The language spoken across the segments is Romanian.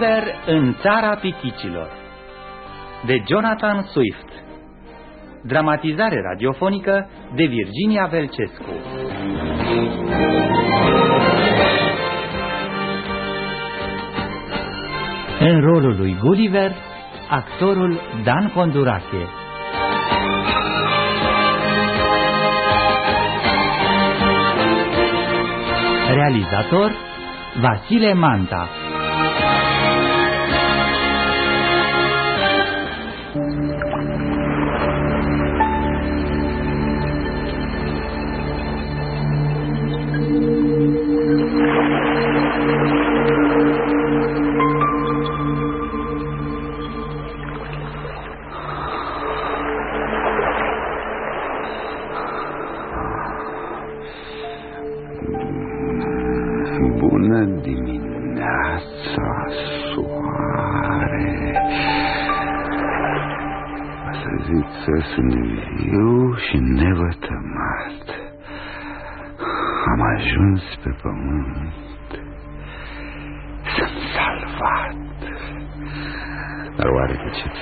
Gulliver în țara piticilor. De Jonathan Swift. Dramatizare radiofonică de Virginia Velcescu. În rolul lui Gulliver, actorul Dan Condurache. Realizator Vasile Manta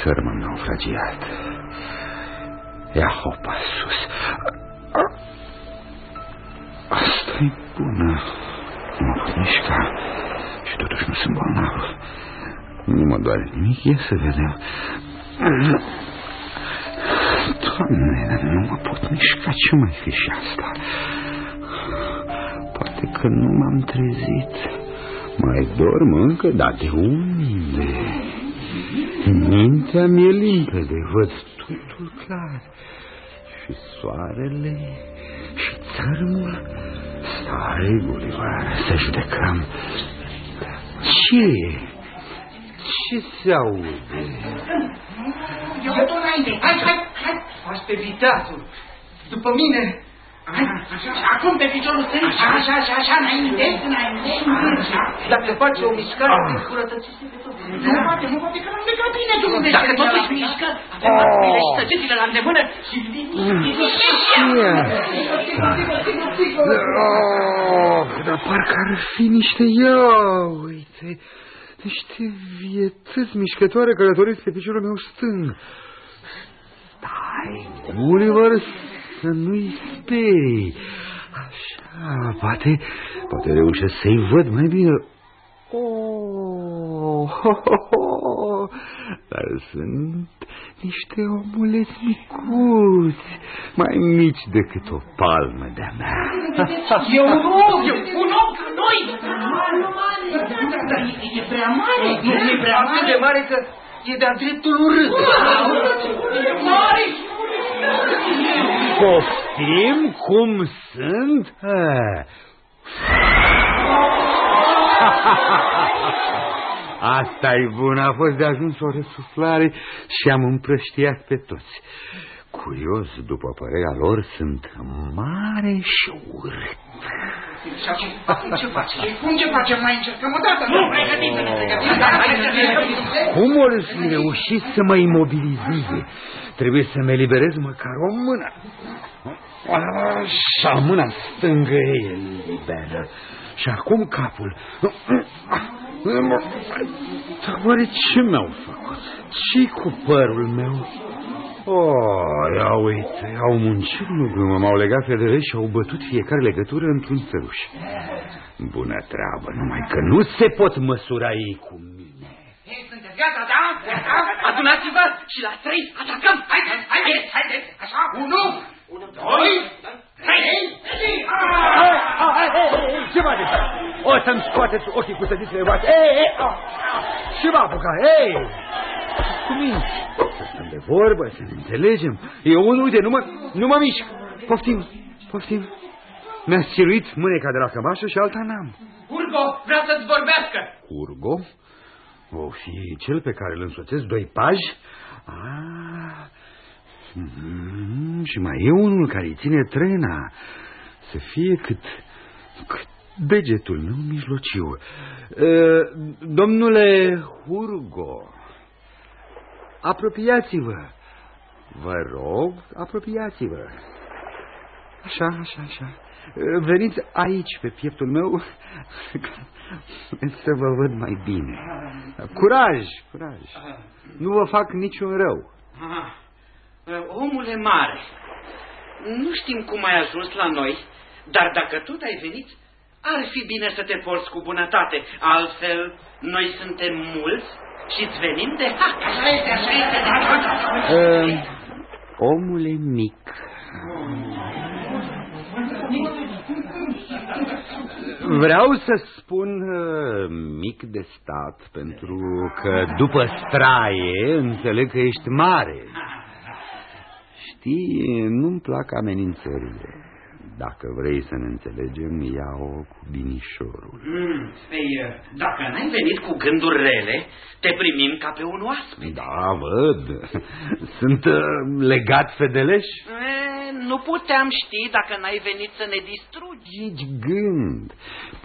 țări m-am naufragiat. Ia hopa sus. asta e bună. Nu mă pot mișca. Și totuși nu sunt bolnav. Nu mă doare nimic. Ia să vedem. Doamne, dar nu mă pot mișca. Ce mai fi și asta? Poate că nu m-am trezit. Mai dorm încă, dar de unde? Mintea mi-e limpede, văd totul clar. Și soarele și țărmul. Stai, Gulliver, să judecăm. Ce? Ce se aude? Eu tot înainte. Hai, hai, hai. Faci pe viteazul. După mine. Așa, acum pe piciorul stâng, așa, așa, așa, așa, înainte, înainte, așa. Dacă faci o mișcare, te curătățește pe tot. Nu poate, nu poate că nu de bine, Dumnezeu. Dacă totuși mișcă, avem mărturile și săgețile la îndemână și Dar parcă ar fi niște ia, uite, niște vietăți mișcătoare călătoriți pe piciorul meu stâng. Stai, Gulliver, să nu-i sperii. Așa, poate, poate reușesc să-i văd mai bine. Oh, ho, ho, ho. Dar sunt niște omuleți micuți, mai mici decât o palmă de-a mea. E un om, e un om ca noi. Dar e prea mare. Nu e prea mare. de mare că e de-a dreptul urât. E mare și Poftim cum sunt? asta e bun, a fost de ajuns o răsuflare și am împrăștiat pe toți. Curios, după părerea lor, sunt mare și urât. Și acum, ce faci? Cum ce facem? Mai încercăm o dată? Nu, pregătiți-ne, pregătiți-ne. Cum ori fi reușit să mă imobilizeze? Trebuie să-mi eliberez măcar o mână. Așa, mâna stângă e liberă. Și acum capul. Dar oare ce mi-au făcut? ce cu părul meu? Oh, ia uite, au muncit nu m-au legat fedele și au bătut fiecare legătură într-un feruș. Bună treabă, numai că nu se pot măsura ei cu mine. Ei, sunteți gata, da? Gata? Adunați-vă și la trei atacăm. Haideți, haideți, haideți. Așa, unu, unu, doi, trei. Ce faceți? O să-mi scoateți ochii cu sădițele voastre. Ei, ei, ce v-a apucat? Ei! Cu mine. Să stăm de vorbă, să ne înțelegem. Eu unul, uite, nu mă, nu mă mișc. Poftim, poftim. Mi-a siruit mâneca de la cămașă și alta n-am. Urgo vrea să-ți vorbească. Urgo? O fi cel pe care îl însoțesc doi paji? Ah, mm, și mai e unul care îi ține trena. Să fie cât, cât degetul meu mijlociu. Uh, domnule Hurgo, apropiați-vă. Vă rog, apropiați-vă. Așa, așa, așa. veniți aici pe pieptul meu să vă văd mai bine. Curaj, curaj. Nu vă fac niciun rău. Aha. Omule mare, nu știm cum ai ajuns la noi, dar dacă tot ai venit, ar fi bine să te porți cu bunătate. Altfel, noi suntem mulți și îți venim de hac. Așa este, așa este. Da, da, da. Uh, omule mic. Vreau să spun uh, mic de stat, pentru că după straie înțeleg că ești mare. Știi, nu-mi plac amenințările. Dacă vrei să ne înțelegem, ia-o cu binișorul. Mm, ei, dacă n-ai venit cu gânduri rele, te primim ca pe un oaspete. Da, văd. Sunt uh, legat fedeleș? E, nu puteam ști dacă n-ai venit să ne distrugi. Nici gând.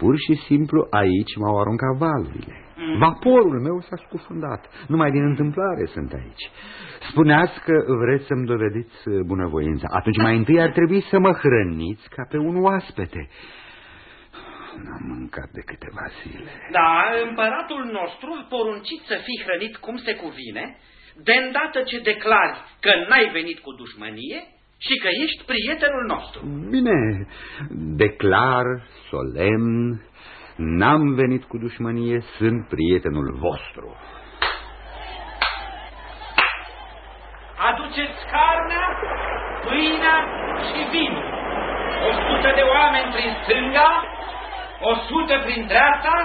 Pur și simplu aici m-au aruncat valurile. Mm. Vaporul meu s-a scufundat. Numai din întâmplare sunt aici. Spuneați că vreți să-mi dovediți bunăvoința. Atunci mai întâi ar trebui să mă hrăniți ca pe un oaspete. N-am mâncat de câteva zile. Da, împăratul nostru a poruncit să fii hrănit cum se cuvine, de îndată ce declari că n-ai venit cu dușmănie și că ești prietenul nostru. Bine, declar solemn, n-am venit cu dușmănie, sunt prietenul vostru. aduceți carnea, pâinea și vinul. O sută de oameni prin stânga, o sută prin dreapta,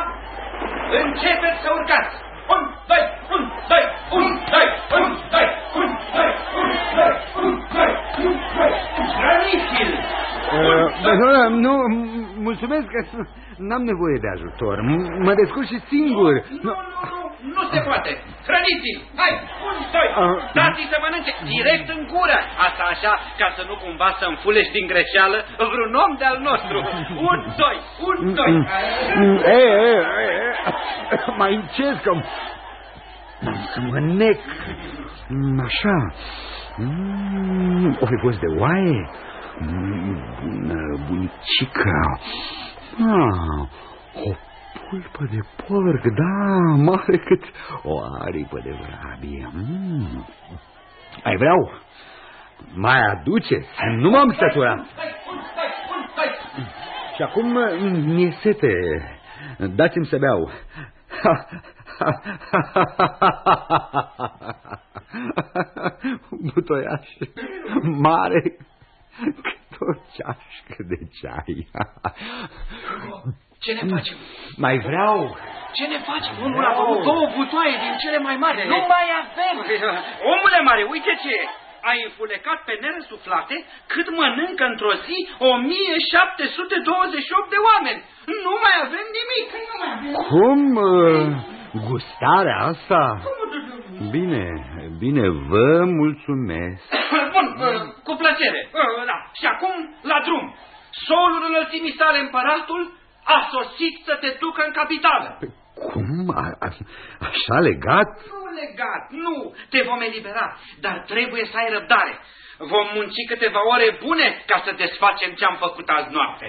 începeți să urcați. Un, doi, un, doi, un, doi, un, doi, un, doi, un, doi, un, doi, un, doi. Hrăniți-l! Uh, nu, mulțumesc că n-am nevoie de ajutor. Mă descurc și singur. Nu, nu, nu, nu se poate. Hrăniți-l! Hai, un, doi, uh, dați-i să mănânce direct în gură. Asta așa, ca să nu cumva să înfulești din greșeală vreun om de-al nostru. Un, doi, un, doi. E, e, e, mai încet că să mă nec. Așa. Mm, o fi fost de oaie? Bună, bunicică. Ah, o pulpă de porc, da, mare cât o aripă de vrabie. Mm. Ai vreau? Mai aduce? Nu m-am săturat. Și acum mi-e sete. Dați-mi să beau. Butoiaș mare cât o ceașcă de ceai. Ce ne facem? Mai vreau. Ce ne facem? Omul a făcut două butoaie din cele mai mari. Nu mai avem! Omule mare, uite ce ai înfulecat pe neresuflate cât mănâncă într-o zi 1728 de oameni. Nu mai avem nimic. Cum? Uh, gustarea asta? Bine, bine, vă mulțumesc. Bun, uh, cu plăcere. Uh, da. Și acum, la drum. Solul înălțimii sale împăratul a sosit să te ducă în capitală. Cum? A, a, așa legat? Nu legat, nu. Te vom elibera, dar trebuie să ai răbdare. Vom munci câteva ore bune ca să desfacem ce am făcut azi noapte.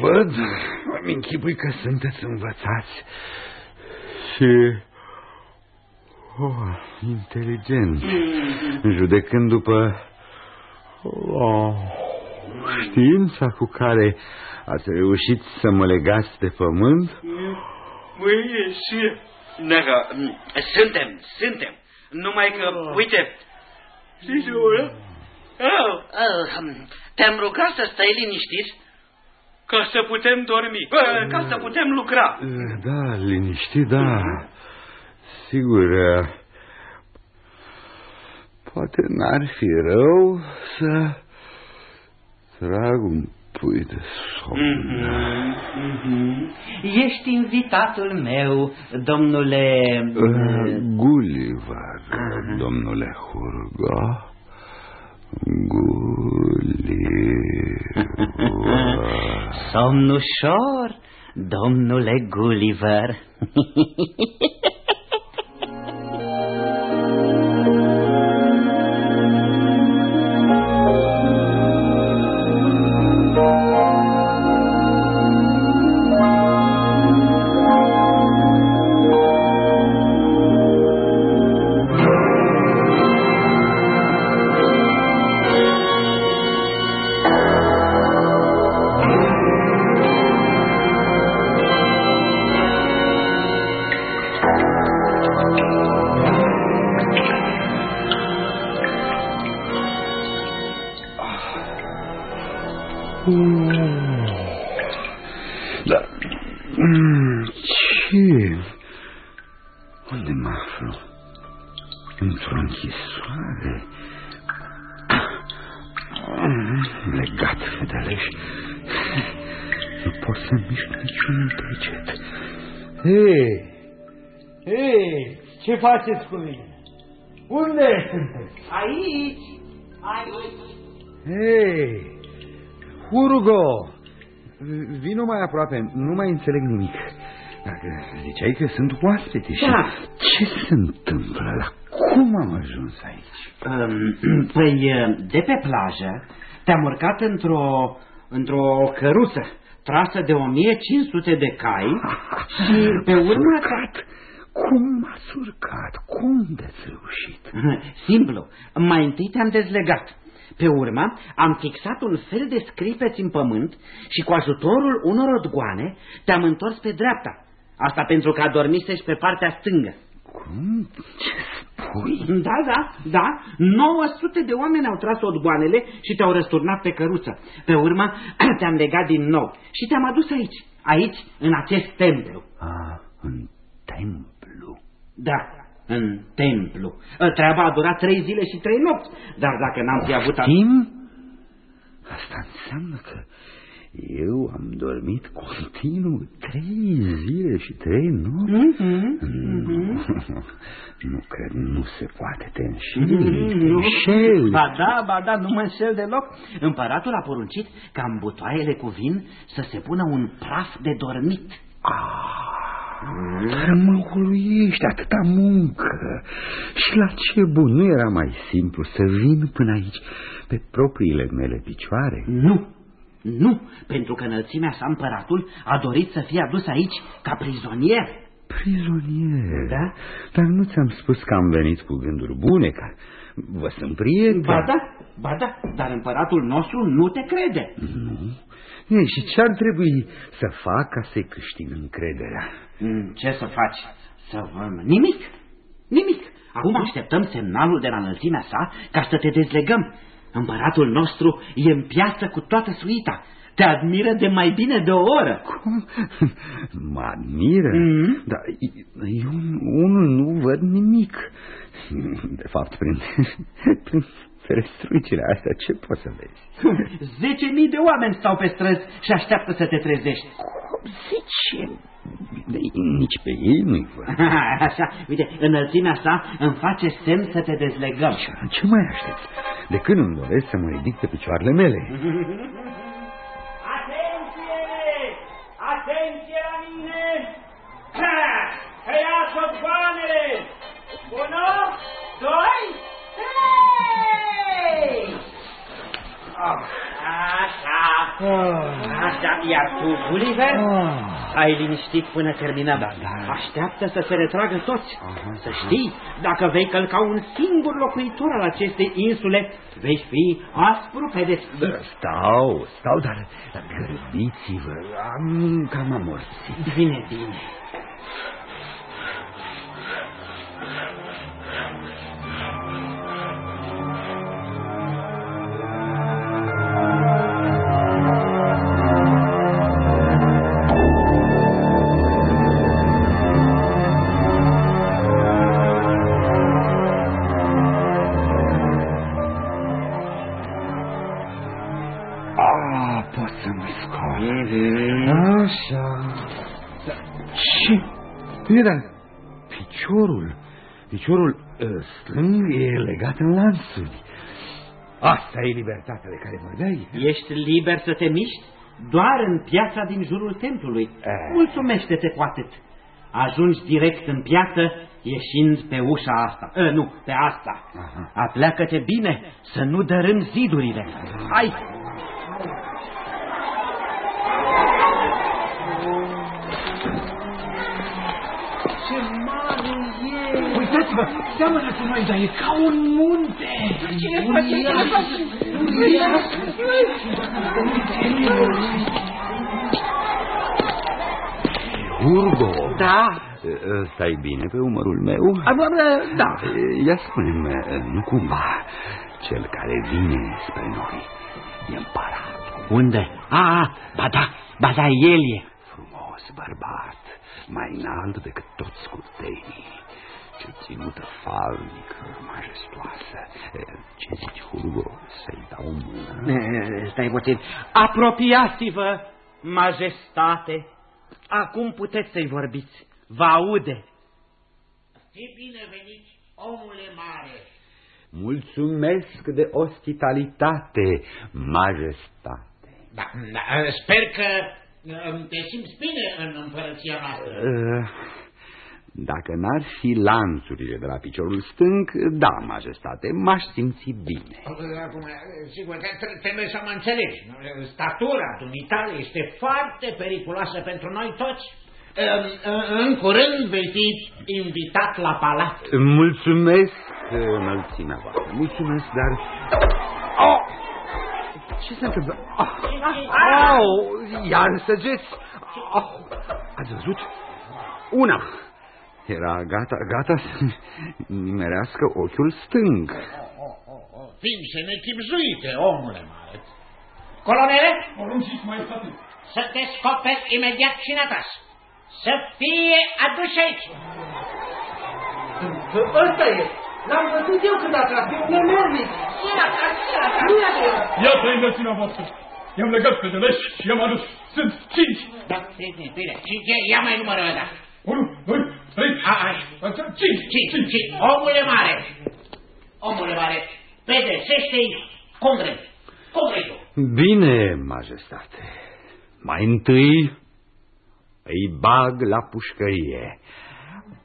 Văd, îmi închipui că sunteți învățați și oh, inteligenți, mm -hmm. judecând după oh, știința cu care ați reușit să mă legați de pământ? Măi, și... Năcă, suntem, suntem. Numai că, oh. uite... Și oh, oh, Te-am rugat să stai liniștit ca să putem dormi, ca să putem lucra. Da, liniștit, da. Sigur, poate n-ar fi rău să trag un pui de somn. Mm -hmm, mm -hmm. Ești invitatul meu, domnule... Uh, Gulliver, uh -huh. domnule Hurgo. Gulliver. Somn ușor, domnule Gulliver. închisoare. Legat, fedeleș. Nu pot să mișc niciun deget. Hei! Hei! Ce faceți cu mine? Unde sunteți? Aici! Aici! Hei! Hurgo! Vino mai aproape, nu mai înțeleg nimic. Dacă ziceai că sunt oaspete și Da. ce se întâmplă? La cum am ajuns aici? Um, Păi, de pe plajă te-am urcat într-o într-o căruță trasă de 1500 de cai și pe urmă... Urcat? Cum m-ați urcat? Cum de-ați reușit? Simplu. Mai întâi te-am dezlegat. Pe urmă, am fixat un fel de scripeți în pământ și cu ajutorul unor odgoane te-am întors pe dreapta. Asta pentru că adormisești pe partea stângă. Cum? Ce spui? Da, da, da. 900 de oameni au tras odgoanele și te-au răsturnat pe căruță. Pe urmă, te-am legat din nou și te-am adus aici, aici, în acest templu. Ah, în templu. Da, în templu. Treaba a durat trei zile și trei nopți, dar dacă n-am fi avut... a- Știm? Asta înseamnă că eu am dormit continuu trei zile și trei nopți? Mhm, Nu, nu cred, nu se poate, te înșeli, mhm, te nu. înșeli. Ba da, ba da, nu mă înșel deloc. Împăratul a poruncit ca în butoaiele cu vin să se pună un praf de dormit. Dar mă uluiești atâta muncă. Și la ce bun, nu era mai simplu să vin până aici pe propriile mele picioare? Nu, nu, pentru că înălțimea sa împăratul a dorit să fie adus aici ca prizonier. Prizonier. Da? Dar nu ți-am spus că am venit cu gânduri bune, că vă sunt prieteni. Ba da, ba da, dar împăratul nostru nu te crede. Nu. Ei, și ce ar trebui să fac ca să-i câștig încrederea? Mm, Ce să faci? Să vă... Nimic, nimic. Acum așteptăm semnalul de la înălțimea sa ca să te dezlegăm. Împăratul nostru e în piață cu toată suita. Te admiră de mai bine de o oră. Cum? Mă admiră? Mhm. Dar eu unul nu văd nimic. De fapt, prin, prin ferestruicile astea, ce poți să vezi? Zece mii de oameni stau pe străzi și așteaptă să te trezești. Cum zice? De, nici pe ei nu-i văd. Așa, uite, înălțimea sa îmi face semn să te dezlegăm. Ce mai aștepți? De când îmi doresc să mă ridic pe picioarele mele? Atenție! Atenție la mine! Ha! Tăiați odgoanele! Unu, doi, trei! Așa, Așa, iar tu, Gulliver, ai liniștit până terminăm. Da, da. Așteaptă să se retragă toți. să știi, dacă vei călca un singur locuitor al acestei insule, vei fi aspru pedepsit. Stau, stau, dar, dar grăbiți-vă, am cam amorțit. Bine, bine. Bine, dar piciorul, piciorul ă, stâng e legat în lansuri. Asta e libertatea de care vorbeai? Ești liber să te miști doar în piața din jurul templului. Eh. Mulțumește-te cu atât. Ajungi direct în piață ieșind pe ușa asta. E, nu, pe asta. Aha. Apleacă-te bine să nu dărâm zidurile. Hai! Uitați-vă, seamănă cu noi, dar e ca un munte. Cine face? Cine face? Urgo. Da. Ă, Stai bine pe umărul meu? A, bă, bă, Da. Ia spune-mi, nu cumva cel care vine spre noi e împăratul. Unde? A, ba da, ba da, el e. Frumos bărbat, mai înalt decât toți curtenii. Ce ținută falnică, majestoasă. Ce zici, Hugo, să-i dau mână? Stai puțin. Apropiați-vă, majestate. Acum puteți să-i vorbiți. Vă aude. Fi binevenit, omule mare. Mulțumesc de ospitalitate, majestate. Da, da, sper că uh, te simți bine în împărăția noastră. Uh, dacă n-ar fi lanțurile de la piciorul stâng, da, majestate, m-aș simți bine. Acum, sigur, trebuie să mă înțelegi. Statura dumitale este foarte periculoasă pentru noi toți. În curând vei fi invitat la palat. Mulțumesc, înălțimea voastră, mulțumesc, dar... Oh! Ce se întâmplă? Oh! oh! Iar săgeți! Oh! Ați văzut? Una! Era gata, gata să nimerească ochiul stâng. Ființe nechipzuite, omule mare. Colonele? Porunciți, mai Să descoperi imediat cine a tras. Să fie adus aici. Ăsta e. L-am văzut eu când a tras. E un enormic. Cine a tras? Cine a tras? Nu e Iată înălțimea voastră. I-am legat pe de leși și i-am adus. Sunt cinci. Da, bine, bine. Cinci, ia mai numărul ăla. Unu, doi, trei, A, așa. cinci. Cinci, cinci. Omule mare. Omule mare. Pedepsește-i cum vrei. Cum vrei tu. Bine, majestate. Mai întâi îi bag la pușcărie.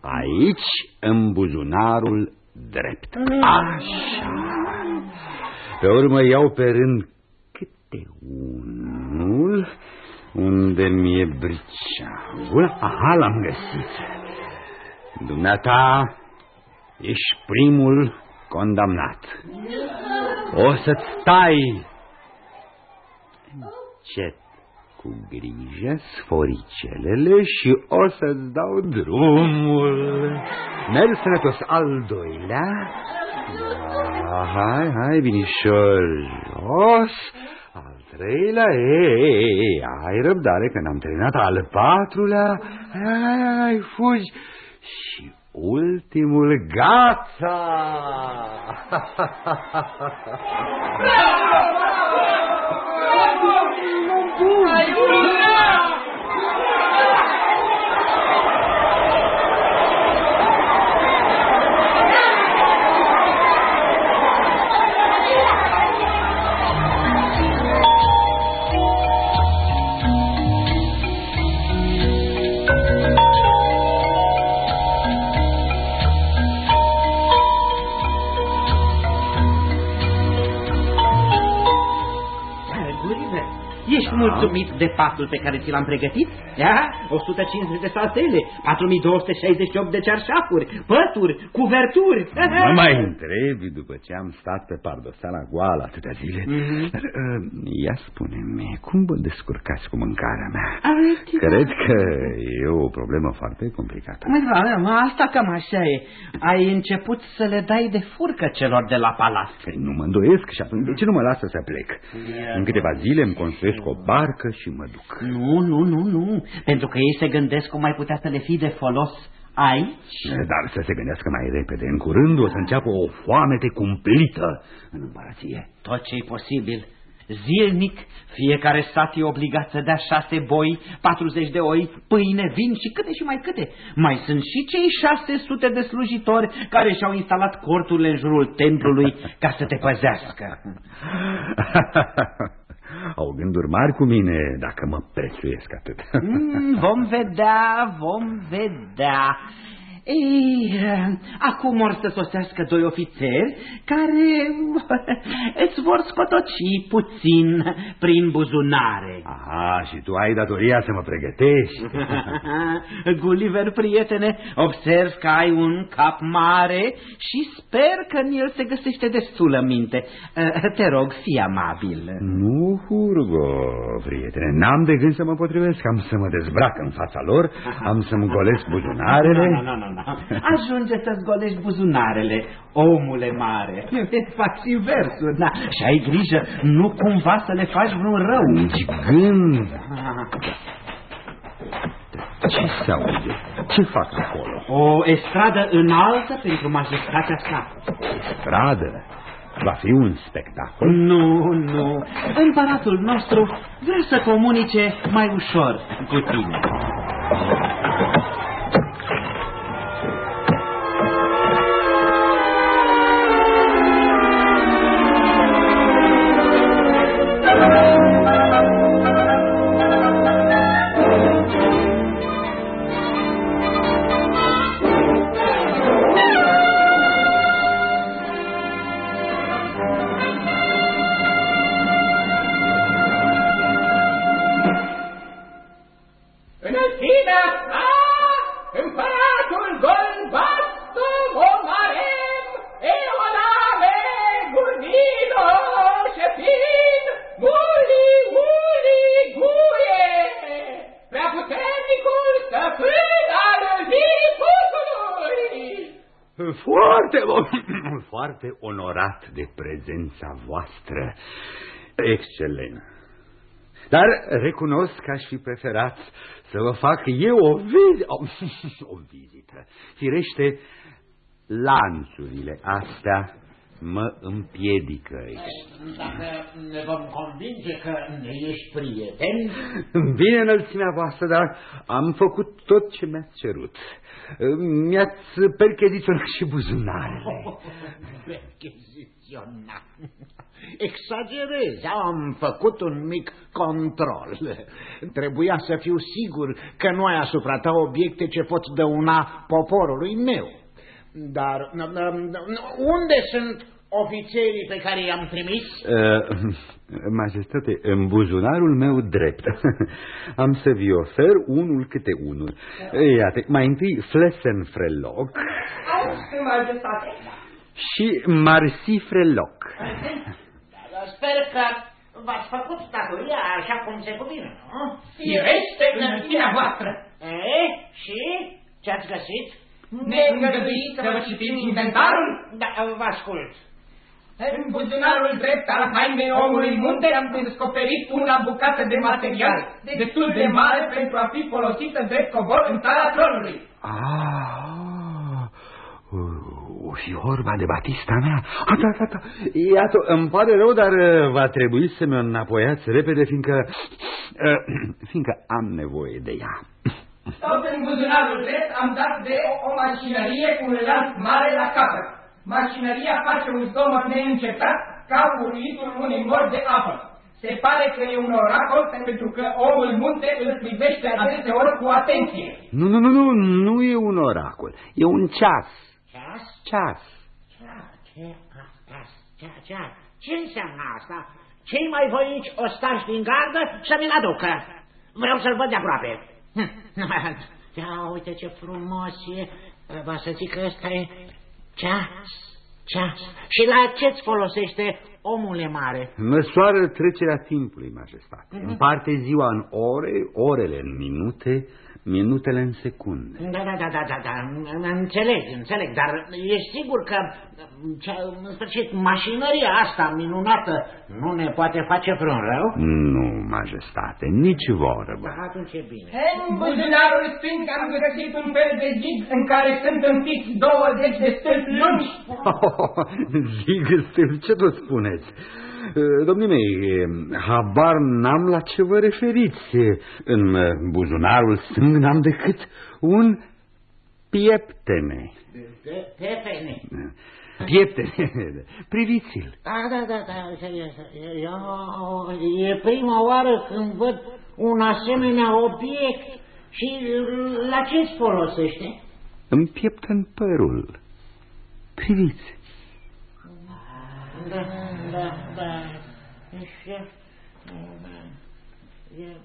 Aici, în buzunarul drept. Așa. Pe urmă iau pe rând câte unul unde mi-e briceagul. Aha, l-am găsit. Dumneata, ești primul condamnat. O să-ți stai încet cu grijă sforicelele și o să-ți dau drumul. Mergi sănătos al doilea. Da, hai, hai, binișor, jos. Al treilea, ei, ei, ei, ai răbdare că n-am terminat al patrulea. Hai, hai, fugi. Și ultimul, gata! Gulliver, mulțumit de patul pe care ți l-am pregătit? Ia? 150 de saltele, 4268 de cearșafuri, pături, cuverturi. Mă mai întrebi după ce am stat pe pardosala goală atâtea zile. Mhm. Dar, uh, ia spune-mi, cum vă descurcați cu mâncarea mea? Uite, Cred că e o problemă foarte complicată. Da, da, asta cam așa e. Ai început să le dai de furcă celor de la palat. Păi nu mă îndoiesc și atunci de ce nu mă lasă să plec? În câteva zile îmi construiesc o barcă și mă duc. Nu, nu, nu, nu. Pentru că ei se gândesc cum ai putea să le fii de folos aici. Dar să se gândească mai repede. În curând o să înceapă o foamete cumplită în împărăție. Tot ce e posibil. Zilnic, fiecare sat e obligat să dea șase boi, 40 de oi, pâine, vin și câte și mai câte. Mai sunt și cei 600 de slujitori care și-au instalat corturile în jurul templului ca să te păzească. Au gânduri mari cu mine dacă mă prețuiesc atât. Mm, vom vedea, vom vedea. Ei, acum or să sosească doi ofițeri care îți vor scotoci puțin prin buzunare. Aha, și tu ai datoria să mă pregătești. Gulliver, prietene, observ că ai un cap mare și sper că în el se găsește destulă minte. Te rog, fii amabil. Nu, Hurgo, prietene, n-am de gând să mă potrivesc, am să mă dezbrac în fața lor, am să-mi golesc buzunarele. Nu, nu, nu, doamna. Ajunge să-ți golești buzunarele, omule mare. Fac și versuri, da. Și ai grijă, nu cumva să le faci vreun rău. Nici gând. Ce se aude? Ce fac acolo? O estradă înaltă pentru majestatea sa. Stradă? Va fi un spectacol? Nu, nu. Împăratul nostru vrea să comunice mai ușor cu tine. Foarte onorat de prezența voastră. Excelent. Dar recunosc că aș fi preferat să vă fac eu o, viz o, o vizită. Firește, lanțurile astea mă împiedică. Dacă ne vom convinge că ne ești prieten... Bine înălțimea voastră, dar am făcut tot ce mi-ați cerut. Mi-ați percheziționat și buzunarele. Percheziționat. Exagerezi, am făcut un mic control. Trebuia să fiu sigur că nu ai asupra ta obiecte ce pot dăuna poporului meu. Dar unde sunt ofițerii pe care i-am trimis? Uh, majestate, în buzunarul meu drept. Am să vi ofer unul câte unul. Iată, mai întâi Flessenfreloc. Aici, majestate. Și Marsifreloc. Sper că v-ați făcut datoria așa cum se cuvine, nu? Firește înălțimea voastră. E, și ce ați găsit? Ne îngăduiți să vă citim inventarul? Da, vă ascult. În buzunarul drept al hainei omului munte am descoperit una bucată de material, destul de mare pentru a fi folosită drept cobor în țara tronului. Ah, o fi vorba de Batista mea. Ah, da, da, da. Iată, îmi pare rău, dar uh, va trebui să mi-o înapoiați repede, fiindcă, uh, fiindcă am nevoie de ea. Tot în buzunarul drept am dat de o, o mașinărie cu un lanț mare la capăt. Mașinăria face un zgomot neîncetat ca uritul unui mor de apă. Se pare că e un oracol pentru că omul munte îl privește adeseori cu atenție. Nu, nu, nu, nu, nu e un oracol, e un ceas. Ceas? Ceas. Ce, asta, ce, ce, ce înseamnă asta? Cei mai voinici ostași din gardă să mi-l aducă. Vreau să-l văd de aproape. Ia uite ce frumos e. Va să zic că ăsta e ceas, ceas. Și la ce-ți folosește omule mare? Măsoară trecerea timpului, majestate. Mm -hmm. Împarte ziua în ore, orele în minute, minutele în secunde. Da, da, da, da, da, da. înțeleg, înțeleg, dar ești sigur că, ce, în sfârșit, mașinăria asta minunată nu ne poate face vreun rău? Nu, majestate, nici vorbă. Da, atunci e bine. În buzunarul stâng am găsit un fel de zid în care sunt înfiți 20 de stâlpi lungi. Zig stâlpi, ce tot spuneți? Domnii mei, habar n-am la ce vă referiți. În buzunarul stâng n-am decât un pieptene. Pieptene? Pieptene, priviți-l. Da, da, da, da, e prima oară când văd un asemenea obiect și la ce folosește? Îmi pieptăn părul. Priviți. Da, da, da.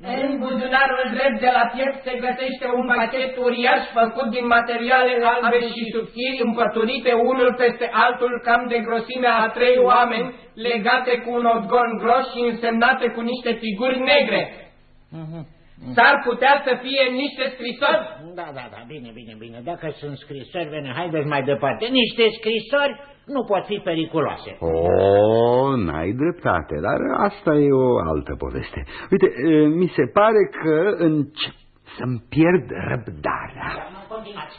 În buzunarul drept de la piept se găsește un pachet uriaș făcut din materiale albe și subțiri împăturite unul peste altul cam de grosimea a trei oameni legate cu un odgon gros și însemnate cu niște figuri negre. S-ar putea să fie niște scrisori? Da, da, da, bine, bine, bine. Dacă sunt scrisori, bine, haideți mai departe. Niște scrisori nu pot fi periculoase. O, n-ai dreptate, dar asta e o altă poveste. Uite, mi se pare că încep să-mi pierd răbdarea. Da, nu continuați.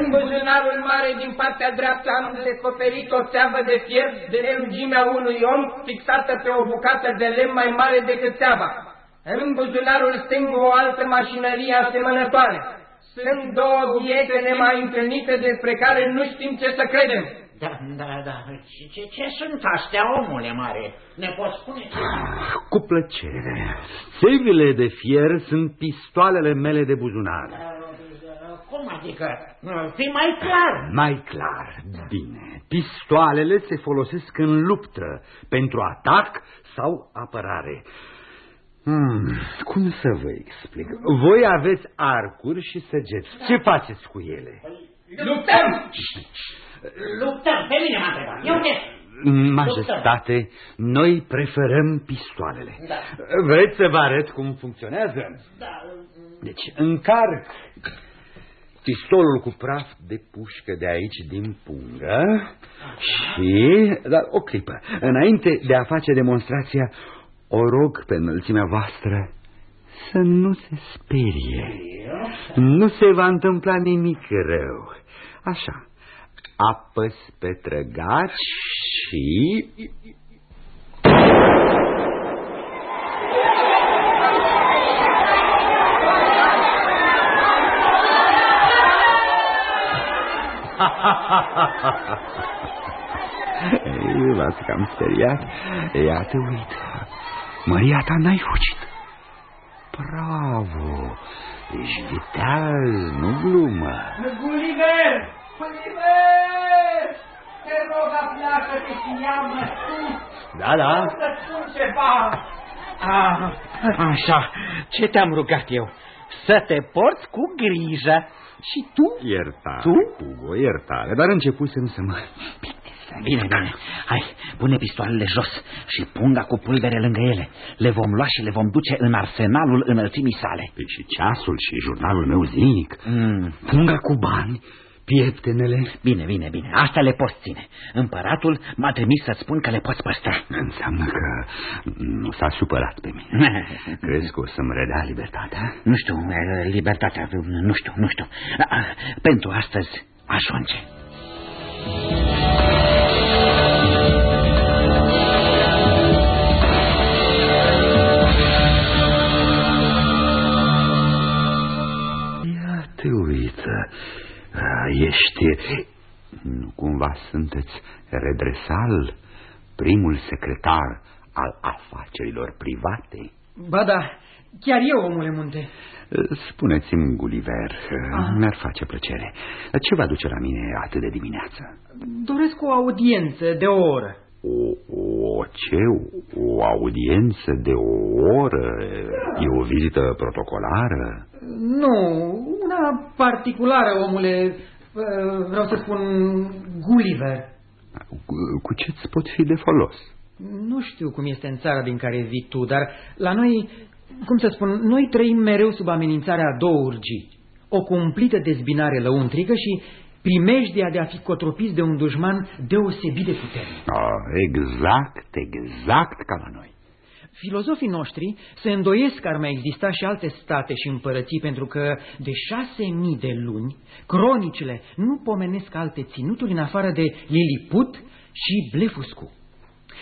În buzunarul mare din partea dreaptă am descoperit o țeavă de fier de lungimea unui om fixată pe o bucată de lemn mai mare decât țeava. În buzunarul stâng o altă mașinărie asemănătoare. Sunt două obiecte nemai întâlnite despre care nu știm ce să credem. Da, da, da. Ce, ce, ce sunt astea, omule mare? Ne poți spune ce Cu plăcere. Țevile de fier sunt pistoalele mele de buzunar. Cum adică? Fii mai clar. Mai clar, bine. Pistoalele se folosesc în luptă, pentru atac sau apărare. Hmm, cum să vă explic? Voi aveți arcuri și săgeți. Ce faceți cu ele? Luptăm! Luptăm, pe mine m-a întrebat. Eu ce? Majestate, noi preferăm pistoalele. Da. Vreți să vă arăt cum funcționează? Da. Deci, încarc pistolul cu praf de pușcă de aici din pungă și, dar o clipă, înainte de a face demonstrația, o rog pe înălțimea voastră să nu se sperie. Nu se va întâmpla nimic rău. Așa, apăs pe trăgaci și... Ei, v-ați cam speriat? Iată, uite, Maria ta n-ai fugit. Bravo! Ești viteaz, nu glumă. Gulliver! Gulliver! Te rog, apleacă-te și ia-mă sus! Da, da. Să spun ceva! Ah, așa, ce te-am rugat eu? Să te porți cu grijă. Și tu? Iertare, Tu? Hugo, iertare, dar începusem să mă plictisesc. Bine, bine. Hai, pune pistoalele jos și punga cu pulbere lângă ele. Le vom lua și le vom duce în arsenalul înălțimii sale. Păi și ceasul și jurnalul meu zilnic. Mm. Punga cu bani, pieptenele. Bine, bine, bine. Asta le poți ține. Împăratul m-a trimis să spun că le poți păstra. Înseamnă că nu s-a supărat pe mine. Crezi că o să-mi redea libertatea? Nu știu, libertatea, nu știu, nu știu. Pentru astăzi ajunge. Ia te uită, A, ești... Nu cumva sunteți redresal, primul secretar al afacerilor private? Ba da, chiar eu, omule munte. Spuneți-mi, Gulliver, mi-ar face plăcere. Ce vă aduce la mine atât de dimineață? Doresc o audiență de o oră. O, o ce? O audiență de o oră? E o vizită protocolară? Nu, una particulară, omule, vreau să spun Gulliver. Cu, cu ce-ți pot fi de folos? Nu știu cum este în țara din care vii tu, dar la noi, cum să spun, noi trăim mereu sub amenințarea a două urgii. O cumplită dezbinare lăuntrică și primejdia de a fi cotropiți de un dușman deosebit de puternic. Ah, exact, exact ca la noi. Filozofii noștri se îndoiesc că ar mai exista și alte state și împărății pentru că de șase mii de luni cronicile nu pomenesc alte ținuturi în afară de Liliput și Blefuscu.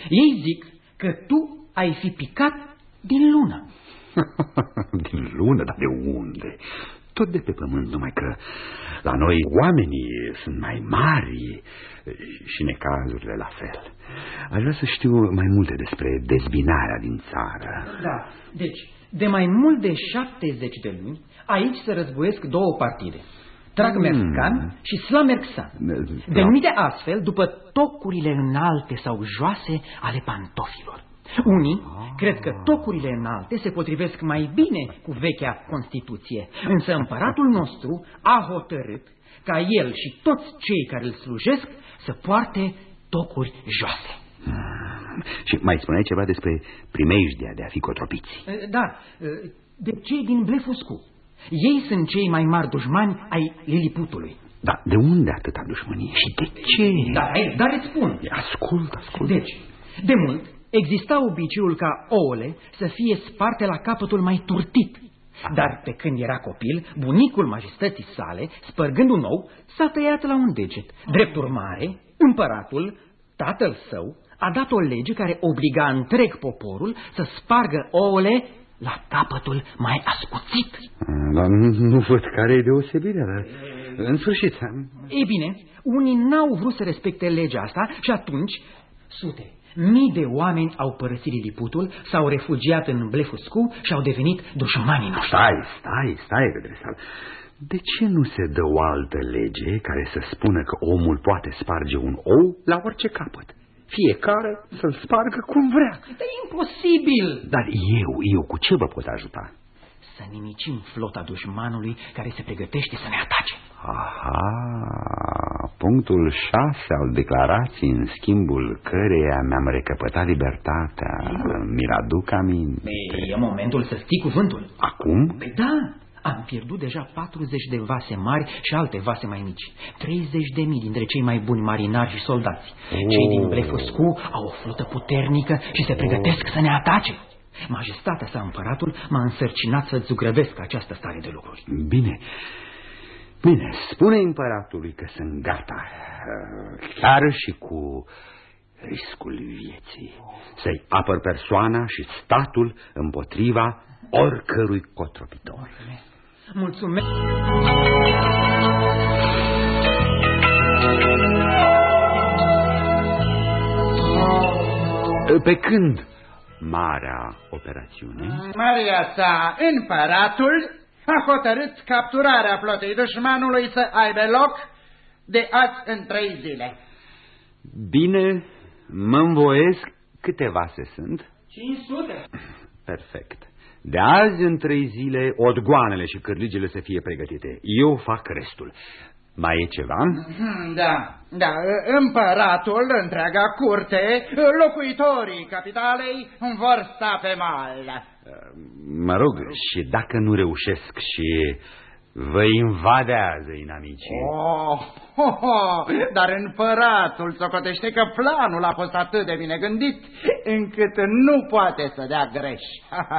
Ei zic că tu ai fi picat din lună. Din lună, dar de unde? Tot de pe pământ, numai că la noi oamenii sunt mai mari și necazurile la fel. Aș vrea să știu mai multe despre dezbinarea din țară. Da, deci, de mai mult de 70 de luni, aici se războiesc două partide. Tragmerscan Hmm. și Slamerxan, denumite astfel după tocurile înalte sau joase ale pantofilor. Unii cred că tocurile înalte se potrivesc mai bine cu vechea Constituție, însă împăratul nostru a hotărât ca el și toți cei care îl slujesc să poarte tocuri joase. Și mai spuneai ceva despre primejdia de a fi cotropiți. Da, de cei din Blefuscu. Ei sunt cei mai mari dușmani ai Liliputului. Dar de unde atâta dușmănie și de ce? Dar, dar îți spun. Ascult, ascult. Deci, de mult exista obiceiul ca ouăle să fie sparte la capătul mai turtit. Dar pe când era copil, bunicul majestății sale, spărgând un ou, s-a tăiat la un deget. Drept urmare, împăratul, tatăl său, a dat o lege care obliga întreg poporul să spargă ouăle la capătul mai ascuțit. Dar nu, nu văd care e deosebirea, dar în sfârșit... Ei bine, unii n-au vrut să respecte legea asta și atunci sute, mii de oameni au părăsit Liliputul, s-au refugiat în Blefuscu și au devenit dușmanii noștri. Stai, stai, stai, Redresal. De ce nu se dă o altă lege care să spună că omul poate sparge un ou la orice capăt? Fiecare să-l spargă cum vrea. E imposibil! Dar eu, eu cu ce vă pot ajuta? Să nimicim flota dușmanului care se pregătește să ne atace. Aha, punctul șase al declarației în schimbul căreia mi-am recăpătat libertatea. Mi-l aduc aminte. E momentul să stii cuvântul. Acum? Păi da, am pierdut deja 40 de vase mari și alte vase mai mici. 30 de mii dintre cei mai buni marinari și soldați. Oh. Cei din Blefuscu au o flotă puternică și se pregătesc oh. să ne atace. Majestatea sa, împăratul, m-a însărcinat să zugrăvesc această stare de lucruri. Bine, bine, spune împăratului că sunt gata, chiar și cu riscul vieții, să-i apăr persoana și statul împotriva oricărui cotropitor. Mulțumesc! Pe când marea operațiune? Maria sa, împăratul, a hotărât capturarea flotei dușmanului să aibă loc de azi în trei zile. Bine, mă învoiesc câteva se sunt? 500. Perfect. De azi în trei zile, odgoanele și cârligele să fie pregătite. Eu fac restul. Mai e ceva? Mhm, da, da, împăratul, întreaga curte, locuitorii capitalei vor sta pe mal. Mă rog, și dacă nu reușesc și Vă invadează inamicii. Oh, oh, oh, dar împăratul socotește că planul a fost atât de bine gândit încât nu poate să dea greș.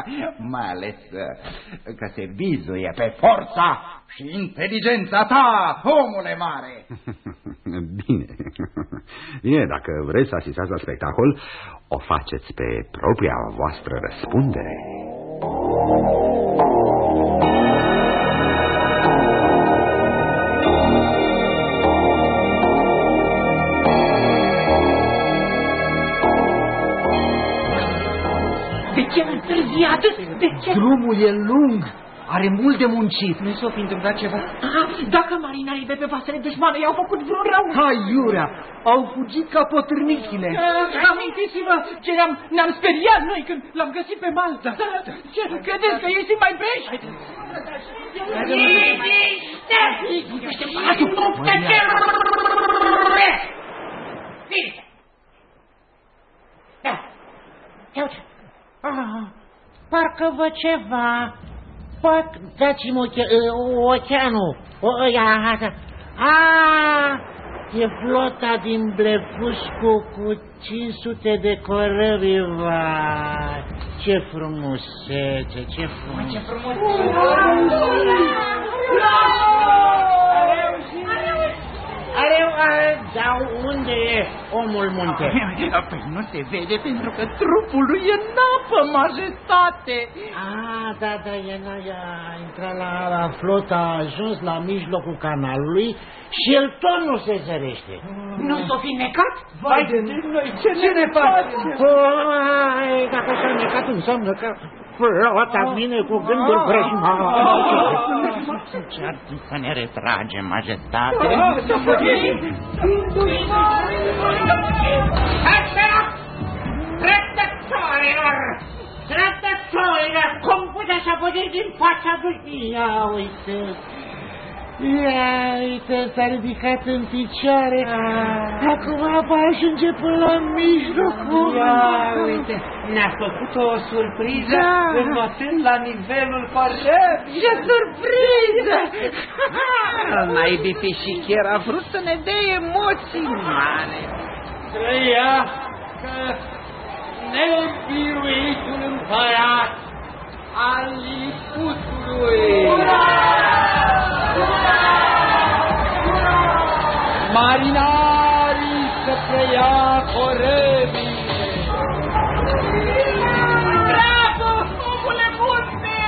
Mai ales uh, că se vizuie pe forța și inteligența ta, omule mare. Bine, bine, dacă vreți să asistați la spectacol, o faceți pe propria voastră răspundere. Ce întârziat? De ce? Drumul e lung. Are mult de muncit. Nu s-o fi întâmplat ceva? Ah, dacă marinarii de pe vasele dușmane i-au făcut vreun rău. Hai, Iurea, au fugit ca potârnichile. Uh, amintiți-vă ce ne-am ne speriat noi când l-am găsit pe mal. Da, da, da. Ce, credeți că ei sunt mai breși? Liniște! Liniște! Da. Ia uite. Ah, parcă văd ceva. Poate dați-mi oche oceanul. O, ia, A, e flota din Blefuscu cu 500 de corăbi, va. Ce frumusețe, ce frumusețe. Ce frumusețe. Dar unde e omul munte? Păi nu se vede pentru că trupul lui e în apă, majestate. Ah, da, da, e, a intrat la, la flota, a ajuns la mijlocul canalului și el tot nu se zărește. Nu s-o fi necat? Vai de noi, ce, ce ne facem? Păi, dacă s-a necat înseamnă că flota vine cu gândul vrăjmaș. Ce-ar fi să ne retragem, majestate? Trădătorilor! Trădătorilor! Cum puteți să puteți din fața lui? Ia uite! Ia, uite, s-a ridicat în picioare. Acum va ajunge până la mijlocul. Ia, uite, ne-a făcut o surpriză Da. înotând la nivelul corăbii. Ce surpriză! Mai bipi și chiar a vrut să ne dea emoții mare. Trăiască neînbiruitul împărat al Liputului! Marinarii să preia corăbii! Bravo, omule munte!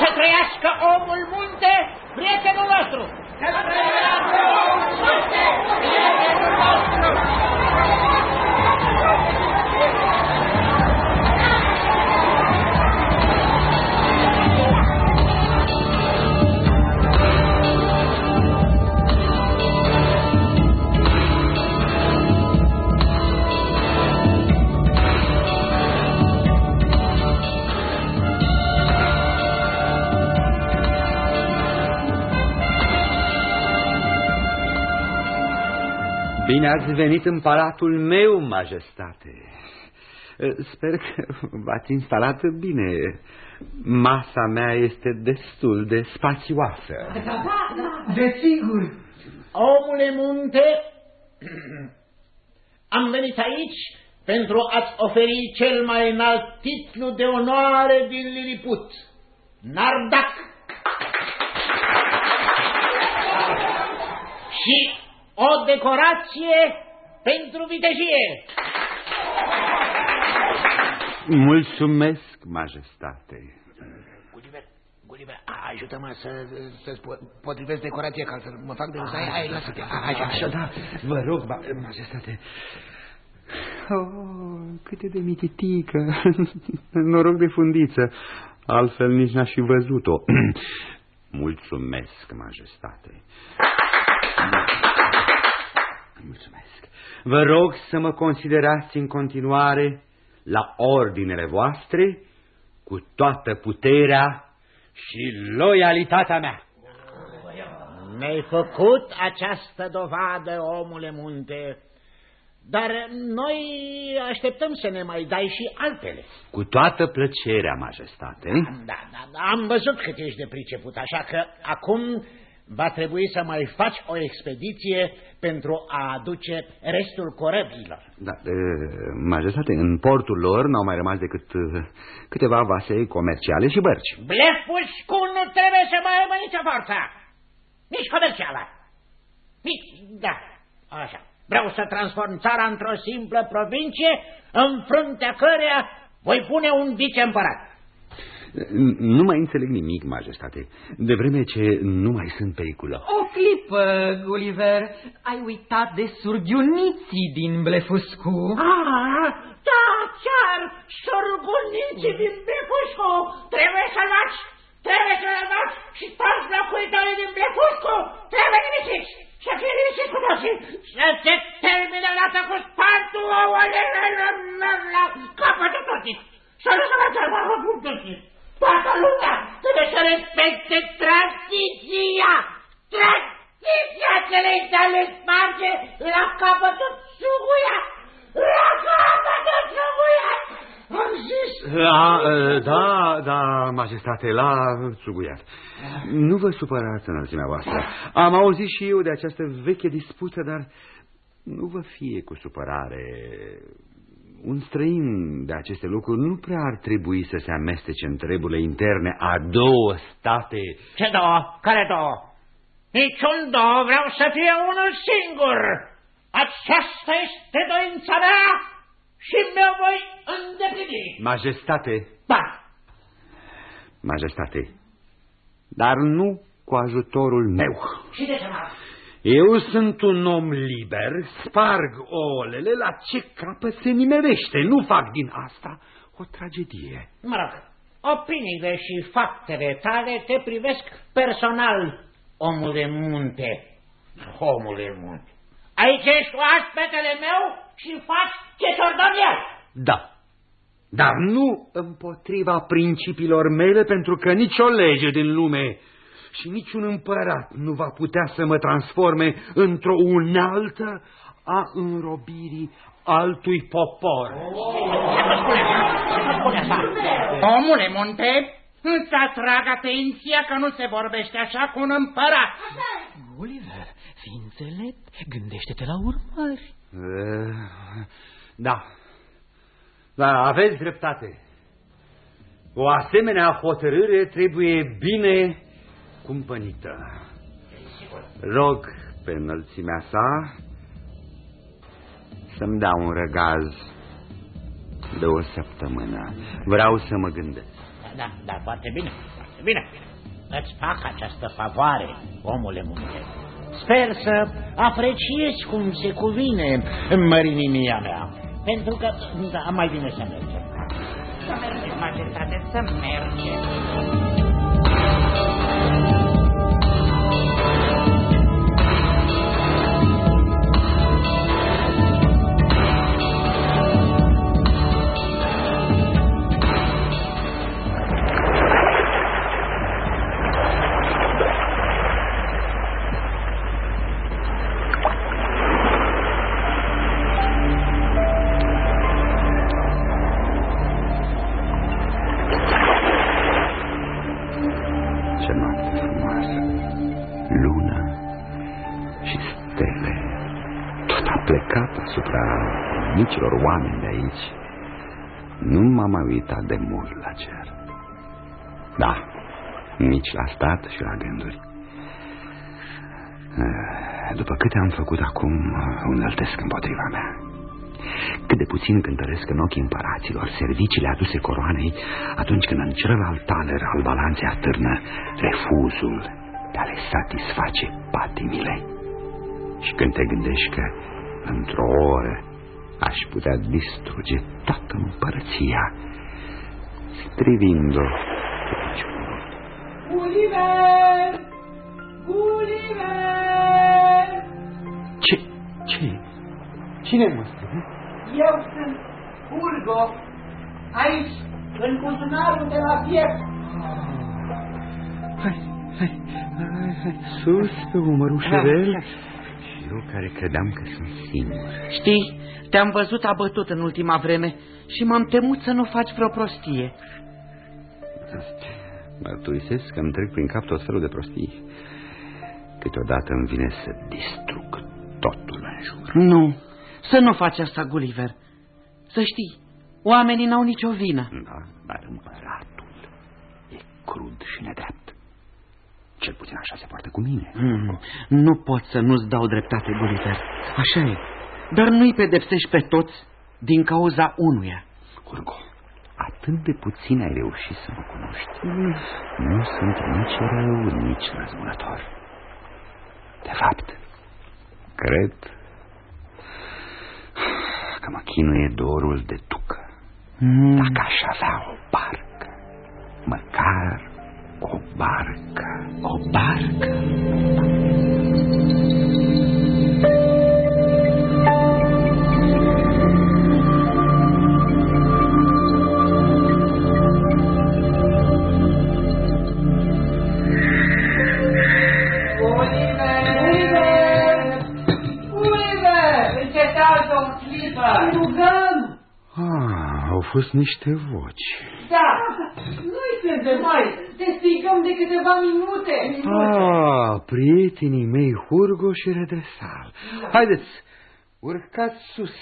Să trăiască omul munte, prietenul nostru! Să trăiască omul Bine ați venit în palatul meu, majestate. Sper că v-ați instalat bine. Masa mea este destul de spațioasă. Desigur. Omule munte, am venit aici pentru a-ți oferi cel mai înalt titlu de onoare din Liliput, Nardac. Și o decorație pentru vitejie. Mulțumesc, majestate. Gulliver, Gulliver, ajută-mă să, să potrivesc decorația ca să mă fac de râs. Hai, hai, lasă-te. Așa, Așa, da, vă rog, ma majestate. Oh, câte de mititică. Noroc de fundiță. Altfel nici n-aș fi văzut-o. Mulțumesc, majestate. Mulțumesc. Vă rog să mă considerați în continuare la ordinele voastre cu toată puterea și loialitatea mea. Mi-ai făcut această dovadă, omule munte, dar noi așteptăm să ne mai dai și altele. Cu toată plăcerea, majestate. Da, da, da, am văzut cât ești de priceput, așa că acum va trebui să mai faci o expediție pentru a aduce restul corăbilor. Da, e, majestate, în portul lor n-au mai rămas decât e, câteva vase comerciale și bărci. Blefuscu nu trebuie să mai aibă nicio forță, nici comercială. Nici, da, așa. Vreau să transform țara într-o simplă provincie în fruntea căreia voi pune un vice-împărat. Nu mai înțeleg nimic, majestate, de vreme ce nu mai sunt periculă. O clipă, Gulliver. Ai uitat de surghiuniții din Blefuscu. Ah, da, chiar, șorguniții din Blefuscu, trebuie să luați, trebuie să le luați și toți locuitorii din Blefuscu trebuie nimiciți, să fie nimiciți cu toții, să se termine odată cu spantul ouălelor la capătul toții, să nu se mai termină cu toții. Toată lumea trebuie să respecte tradiția, tradiția celei de sparge la capătul suguia, la capătul suguia. Am zis, Da, e, da, da, majestate, la suguiat. Nu vă supărați înălțimea voastră. Am auzit și eu de această veche dispută, dar nu vă fie cu supărare. Un străin de aceste lucruri nu prea ar trebui să se amestece în treburile interne a două state. ce două? Care două? Niciun două, vreau să fie unul singur. Aceasta este dorința mea și mi-o voi îndeplini. Majestate, Da, majestate, dar nu cu ajutorul meu. și de ce mă Eu sunt un om liber, sparg ouălele la ce capăt se nimerește. Nu fac din asta o tragedie. Mă rog, opiniile și faptele tale te privesc personal, omule munte. Omule munte. Aici ești cu aspetele meu și faci ce ți ordon eu. Da, dar nu împotriva principiilor mele, pentru că nicio lege din lume și niciun împărat nu va putea să mă transforme într-o unealtă a înrobirii altui popor. Omule Monte, îți atrag atenția că nu se vorbește așa cu un împărat. Gulliver, fii înțelept, gândește-te la urmări. Eh, da, da, aveți dreptate. O asemenea hotărâre trebuie bine cumpănită. Rog pe înălțimea sa să-mi dea un răgaz de o săptămână. Vreau să mă gândesc. Da, da, foarte bine, foarte bine. Îți fac această favoare, omule munte. Sper să apreciezi cum se cuvine în mărinimia mea. Pentru că, da, mai bine să mergem. Să mergem, majestate, să mergem. Ce micilor oameni de aici. Nu m-am mai uitat de mult la cer. Da, nici la stat și la gânduri. Eh, După câte am făcut acum, unăltesc împotriva mea. Cât de puțin cântăresc în ochii împăraților serviciile aduse coroanei atunci când în celălalt taler al balanței atârnă refuzul de a le satisface patimile. Și când te gândești că într-o oră aș putea distruge toată împărăția, strivind-o pe piciorul. Gulliver! Gulliver! Ce? Ce? Cine mă strigă? Eu sunt Urgo, aici, în buzunarul de la piept. Hai, hai, hai, hai, sus pe umărul șurel. Și eu care credeam că sunt singur. Știi, te-am văzut abătut în ultima vreme și m-am temut să nu faci vreo prostie. Mărturisesc că îmi trec prin cap tot felul de prostii. Câteodată îmi vine să distrug totul în jur. Nu, să nu faci asta, Gulliver. Să știi, oamenii n-au nicio vină. Da, dar împăratul e crud și nedrept. Cel puțin așa se poartă cu mine. Mm, nu pot să nu-ți dau dreptate, Gulliver. Așa e. Dar nu-i pedepsești pe toți din cauza unuia. Urgo, atât de puțin ai reușit să mă cunoști. Nu sunt nici rău, nici răzbunător. De fapt, cred că mă chinuie dorul de tucă. Mm. Dacă aș avea o barcă, măcar o barcă. O barcă? O clipă! Rugăm! Ah, au fost niște voci. Da, noi suntem mai, te strigăm de câteva minute. Ah, prietenii mei Hurgo și Redresal. Haideți, urcați sus.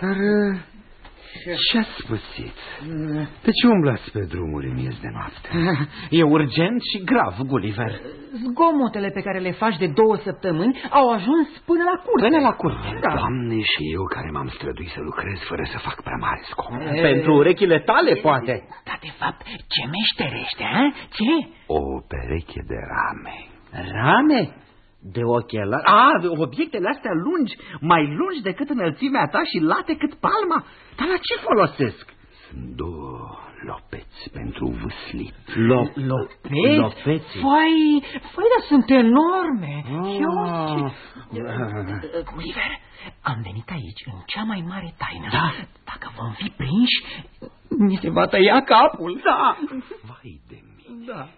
Dar uh, ce ați spăsit? De ce umblați pe drumuri în miez de noapte? E urgent și grav, Gulliver. Zgomotele pe care le faci de două săptămâni au ajuns până la curte. Până la curte. Da. Doamne, și eu care m-am străduit să lucrez fără să fac prea mare scop. Pentru urechile tale, poate. Dar de fapt, ce meșterește, a? Ce? O pereche de rame. Rame? De ochelari? A, de obiectele astea lungi, mai lungi decât înălțimea ta și late cât palma? Dar la ce folosesc? Sunt două Lopeți pentru vâslit. Lop, Lopeți? Lopeți? Făi, făi, dar sunt enorme. Ah. Eu... Gulliver, am venit aici în cea mai mare taină. Da. Dacă vom fi prinși, ni se va tăia capul. Da. Vai de mine. Da.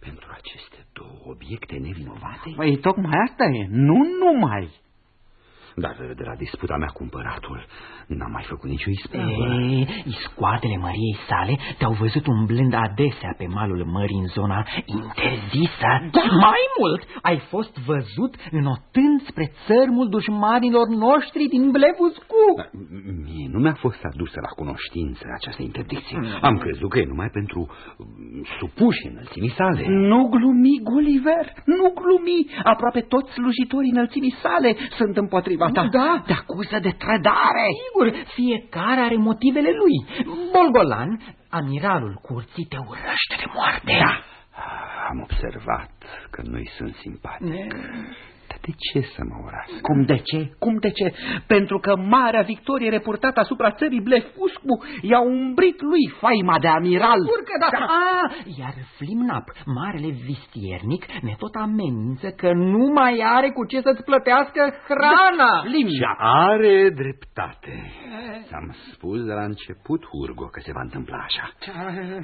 Pentru aceste două obiecte nevinovate? Păi tocmai asta e, nu numai. Dar de la disputa mea cu împăratul n-am mai făcut nicio ispravă. Ei, iscoatele Măriei sale te-au văzut umblând adesea pe malul mării în zona interzisă. Da. Mai mult, ai fost văzut înotând spre țărmul dușmanilor noștri din Blefuscu. Dar Mie nu mi-a fost adusă la cunoștință această interdicție. Mm. Am crezut că e numai pentru mm, supuși înălțimii sale. Nu glumi, Gulliver, nu glumi. Aproape toți slujitorii înălțimii sale sunt împotriva ta. Da. Te acuză de trădare. Sigur, fiecare are motivele lui. Bolgolan, amiralul curții, te urăște de moarte. Da. Am observat că noi sunt simpatici. Dar de ce să mă urască? Cum de ce? Cum de ce? Pentru că marea victorie reportată asupra țării Blefuscu i-a umbrit lui faima de amiral. Sigur că da. A, iar Flimnap, marele vistiernic, ne tot amenință că nu mai are cu ce să-ți plătească hrana. Și are dreptate. Ți-am spus de la început, Hurgo, că se va întâmpla așa.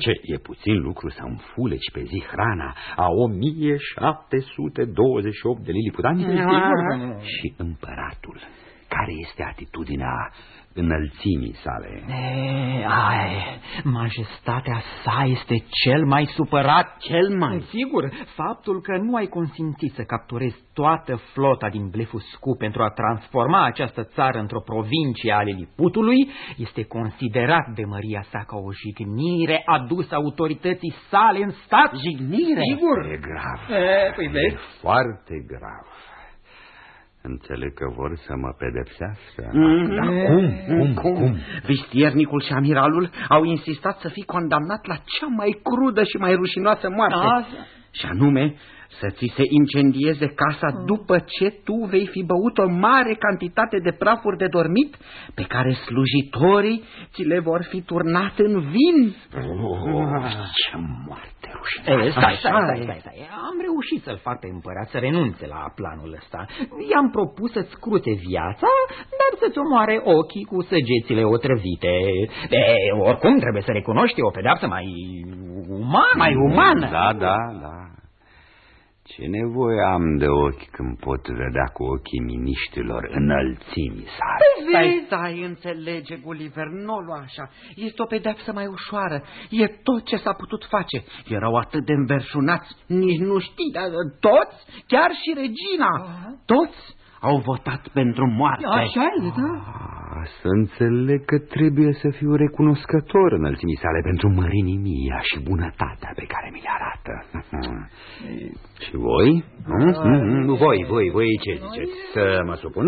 Ce, e puțin lucru să înfuleci pe zi hrana a 1728 de liliputani? Sigur că nu. Și împăratul, care este atitudinea înălțimii sale? E, ai, majestatea sa este cel mai supărat. Cel mai. Sigur, faptul că nu ai consimțit să capturezi toată flota din Blefuscu pentru a transforma această țară într-o provincie ale Liputului este considerat de măria sa ca o jignire adusă autorității sale în stat. Jignire? Sigur. E grav. E, păi E vezi? foarte grav. Înțeleg că vor să mă pedepsească. Mm, Dar e, cum, cum, cum, cum? Vistiernicul și amiralul au insistat să fii condamnat la cea mai crudă și mai rușinoasă moarte. Asta. Și anume să ți se incendieze casa după ce tu vei fi băut o mare cantitate de prafuri de dormit pe care slujitorii ți le vor fi turnate în vin. Oh, ce moarte rușinoasă. E, stai, stai, Așa stai, e. stai, stai. Am reușit să-l fac pe împărat să renunțe la planul ăsta. I-am propus să-ți scrute viața, dar să-ți omoare ochii cu săgețile otrăvite. E, oricum trebuie să recunoști o pedeapsă mai umană. Mai umană. Da, da, da. Ce nevoie am de ochi când pot vedea cu ochii miniștrilor înălțimii sale? Stai, stai, înțelege, Gulliver, nu o lua așa. Este o pedeapsă mai ușoară. E tot ce s-a putut face. Erau atât de înverșunați, nici nu știi, dar toți, chiar și regina, toți au votat pentru moarte. Așa e, da. Ah, să înțeleg că trebuie să fiu recunoscător înălțimii sale pentru mărinimia și bunătatea pe care mi le arată. și voi? Mm? Voi, voi, voi ce ziceți? Să mă supun?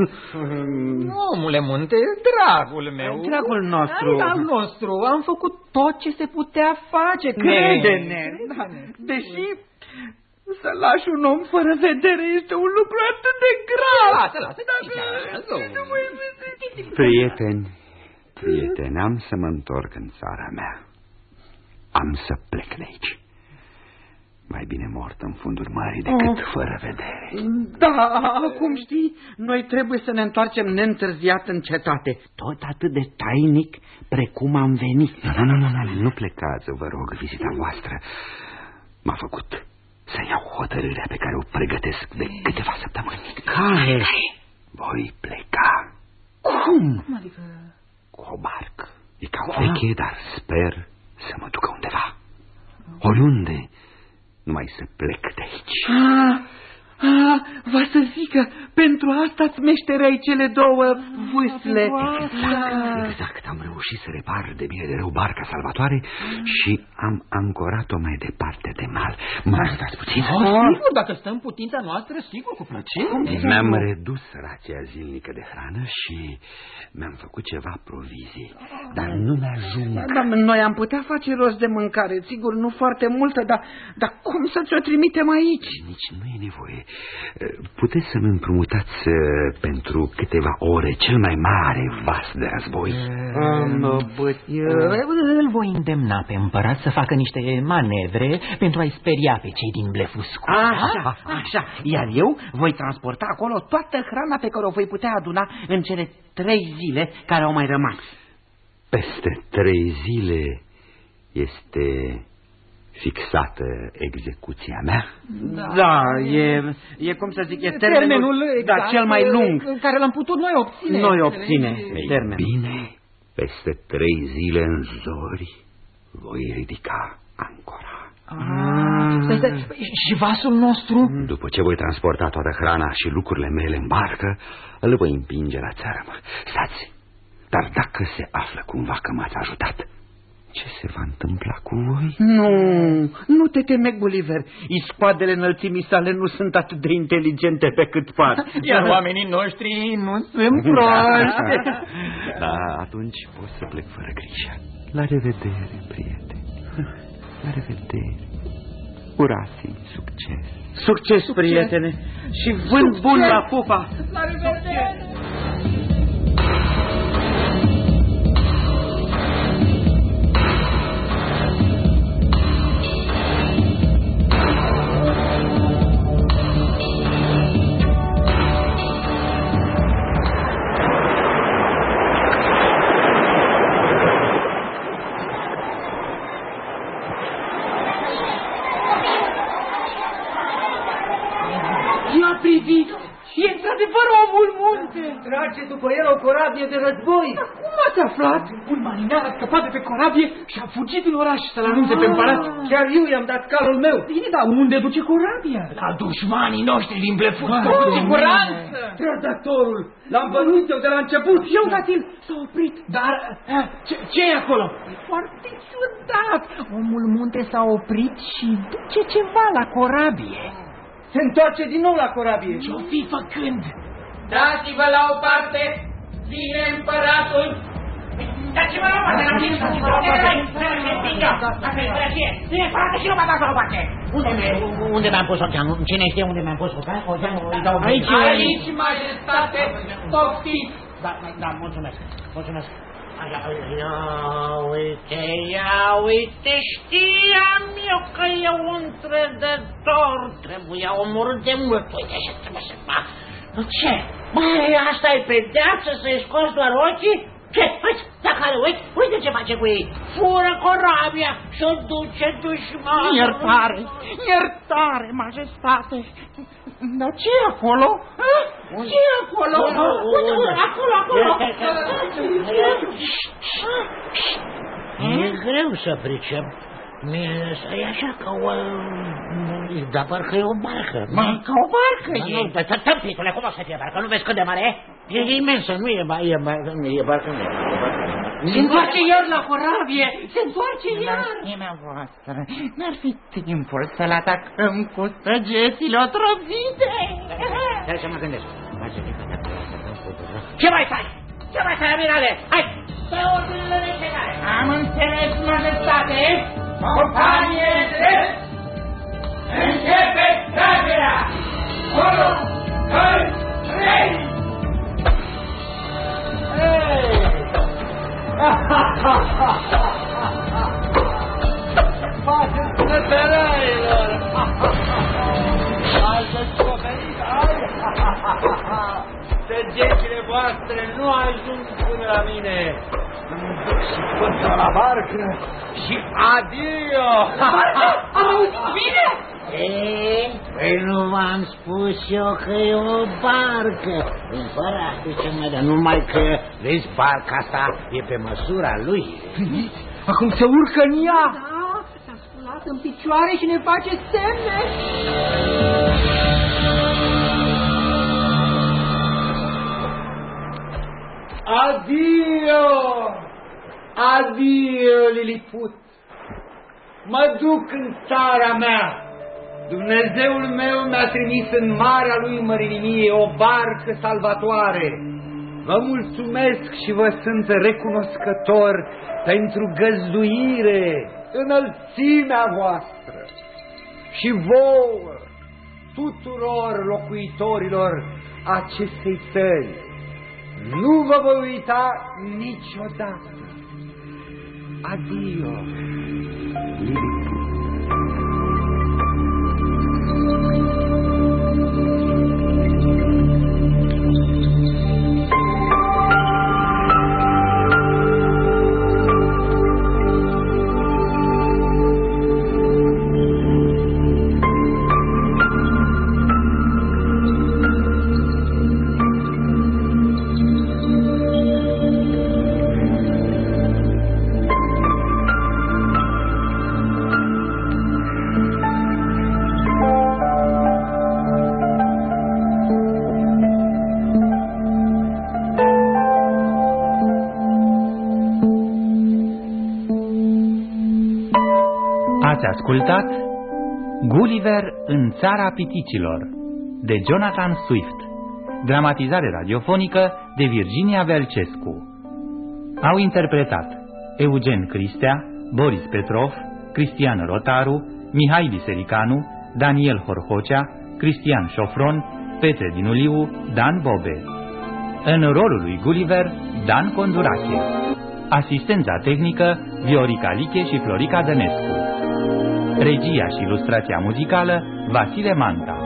Omule Munte, dragul meu. Dragul nostru. Dragul nostru, am făcut tot ce se putea face. Crede-ne, da. deși să lași un om fără vedere este un lucru atât de grav. Lasă, lasă, Prieteni, prieteni, am să mă întorc în țara mea. Am să plec de aici. Mai bine mort în fundul mării decât fără vedere. Da, acum știi, noi trebuie să ne întoarcem neîntârziat în cetate, tot atât de tainic precum am venit. Nu, nu, nu, nu, nu plecați, vă rog, vizita voastră. M-a făcut să iau hotărârea pe care o pregătesc de câteva săptămâni. Care? Voi pleca Cum? Adică... cu o barcă. E cam veche, dar sper să mă ducă undeva. Oriunde, numai să plec de aici. Ah, ah, va să zică, pentru asta îți meștereai cele două vâsle. Exact, exact. Am reușit să repar de bine de rău barca salvatoare și am ancorat-o mai departe de mal. Mă stați puțin? Oh, sigur, dacă stăm putința noastră, sigur, cu plăcere. Mi-am redus rația zilnică de hrană și mi-am făcut ceva provizii, dar nu mi-ajung. Da, noi am putea face rost de mâncare, sigur, nu foarte multă, dar, dar cum să ți-o trimitem aici? Nici nu e nevoie. Puteți să-mi împrumutați uh, pentru câteva ore cel mai mare vas de război? Îl voi îndemna pe împărat să facă niște manevre pentru a-i speria pe cei din Blefuscu. Așa, așa. Iar eu voi transporta acolo toată hrana pe care o voi putea aduna în cele trei zile care au mai rămas. Peste trei zile este fixată execuția mea? Da, da e, e cum să zic, e termenul, termenul da, exact, cel mai lung. Care l-am putut noi obține. Noi obține Ei, termenul. Bine, peste trei zile în zori voi ridica ancora. Ah. Și vasul nostru? După ce voi transporta toată hrana și lucrurile mele în barcă, îl voi împinge la țărmă. Stați, dar dacă se află cumva că m-ați ajutat, ce se va întâmpla cu voi? Nu, nu te teme, Gulliver. Iscoadele înălțimii sale nu sunt atât de inteligente pe cât par. Iar oamenii noștri nu sunt proști. Da, da, atunci pot să plec fără grijă. La revedere, prieteni. La revedere. Urați succes. Succes, succes. prietene. Și vânt bun la pupa. La revedere. Trage corabie de război. Dar cum ați aflat? Un marinar a scăpat de pe corabie și a fugit în oraș să-l anunțe pe împărat. Chiar eu i-am dat calul meu. Bine, dar unde duce corabia? La dușmanii noștri din blefut. Cu siguranță. Trădătorul. L-am bănuit eu de la început. Eu, Gatil, s-a oprit. Dar ce, ce e acolo? E foarte ciudat. Omul munte s-a oprit și duce ceva la corabie. Se întoarce din nou la corabie. Ce-o fi făcând? Dați-vă la o parte, vine împăratul. Dați-vă la o parte, dați-vă la o parte. Bine, frate, și nu mă dați la o parte. Unde mi-am pus oceanul? Cine știe unde mi-am pus oceanul? Aici, aici, majestate, poftiți. Da, da, mulțumesc, mulțumesc. Ia uite, ia uite, știam eu că e un trădător, trebuia omorât de mult, uite așa trebuie să fac. Ce? Băi, asta e pedeapsă să-i scoți doar ochii? Ce? Uite, dacă le uiți, uite ce face cu ei. Fură corabia și o duce dușmanul. Iertare, iertare, majestate. Dar ce e acolo? ce e acolo? Uite, acolo, acolo. E greu să pricep. E așa ca o... Dar parcă e o barcă. Ma, ca o barcă e. Nu, dar tămpitule, cum o să fie barcă? Nu vezi cât de mare e? E imensă, nu e, e, e barcă, nu e. Se întoarce iar la corabie, se întoarce iar. Mea voastră, n-ar fi timpul să-l atacăm cu săgețile otrăvite. Hai să mă gândesc. Ce mai faci? Ce mai faci, amirale? Hai, pe ordinele necesare. Am înțeles, majestate. Companie drept! Începe tragerea! Unu, doi, trei! Faceți nefereilor! Ați descoperit Săgețile voastre nu ajung până la mine! Îmi duc și până la barcă și adio! Am auzit bine? E, păi nu v-am spus eu că e o barcă. Împărate ce mai dar numai că, vezi, barca asta e pe măsura lui. Acum se urcă în ea. Da, s-a sculat în picioare și ne face semne. Adio! Adio, Liliput! Mă duc în țara mea! Dumnezeul meu mi-a trimis în marea lui mărinimie o barcă salvatoare. Vă mulțumesc și vă sunt recunoscător pentru găzduire, înălțimea voastră și vouă, tuturor locuitorilor acestei țări. Nu vă voi uita niciodată. Adio, Lili. Ascultat Gulliver în țara piticilor de Jonathan Swift Dramatizare radiofonică de Virginia Velcescu Au interpretat Eugen Cristea, Boris Petrov, Cristian Rotaru, Mihai Bisericanu, Daniel Horhocea, Cristian Șofron, Petre Dinuliu, Dan Bobe. În rolul lui Gulliver, Dan Condurache. Asistența tehnică, Viorica Liche și Florica Dănescu. Regia și ilustrația muzicală Vasile Manta.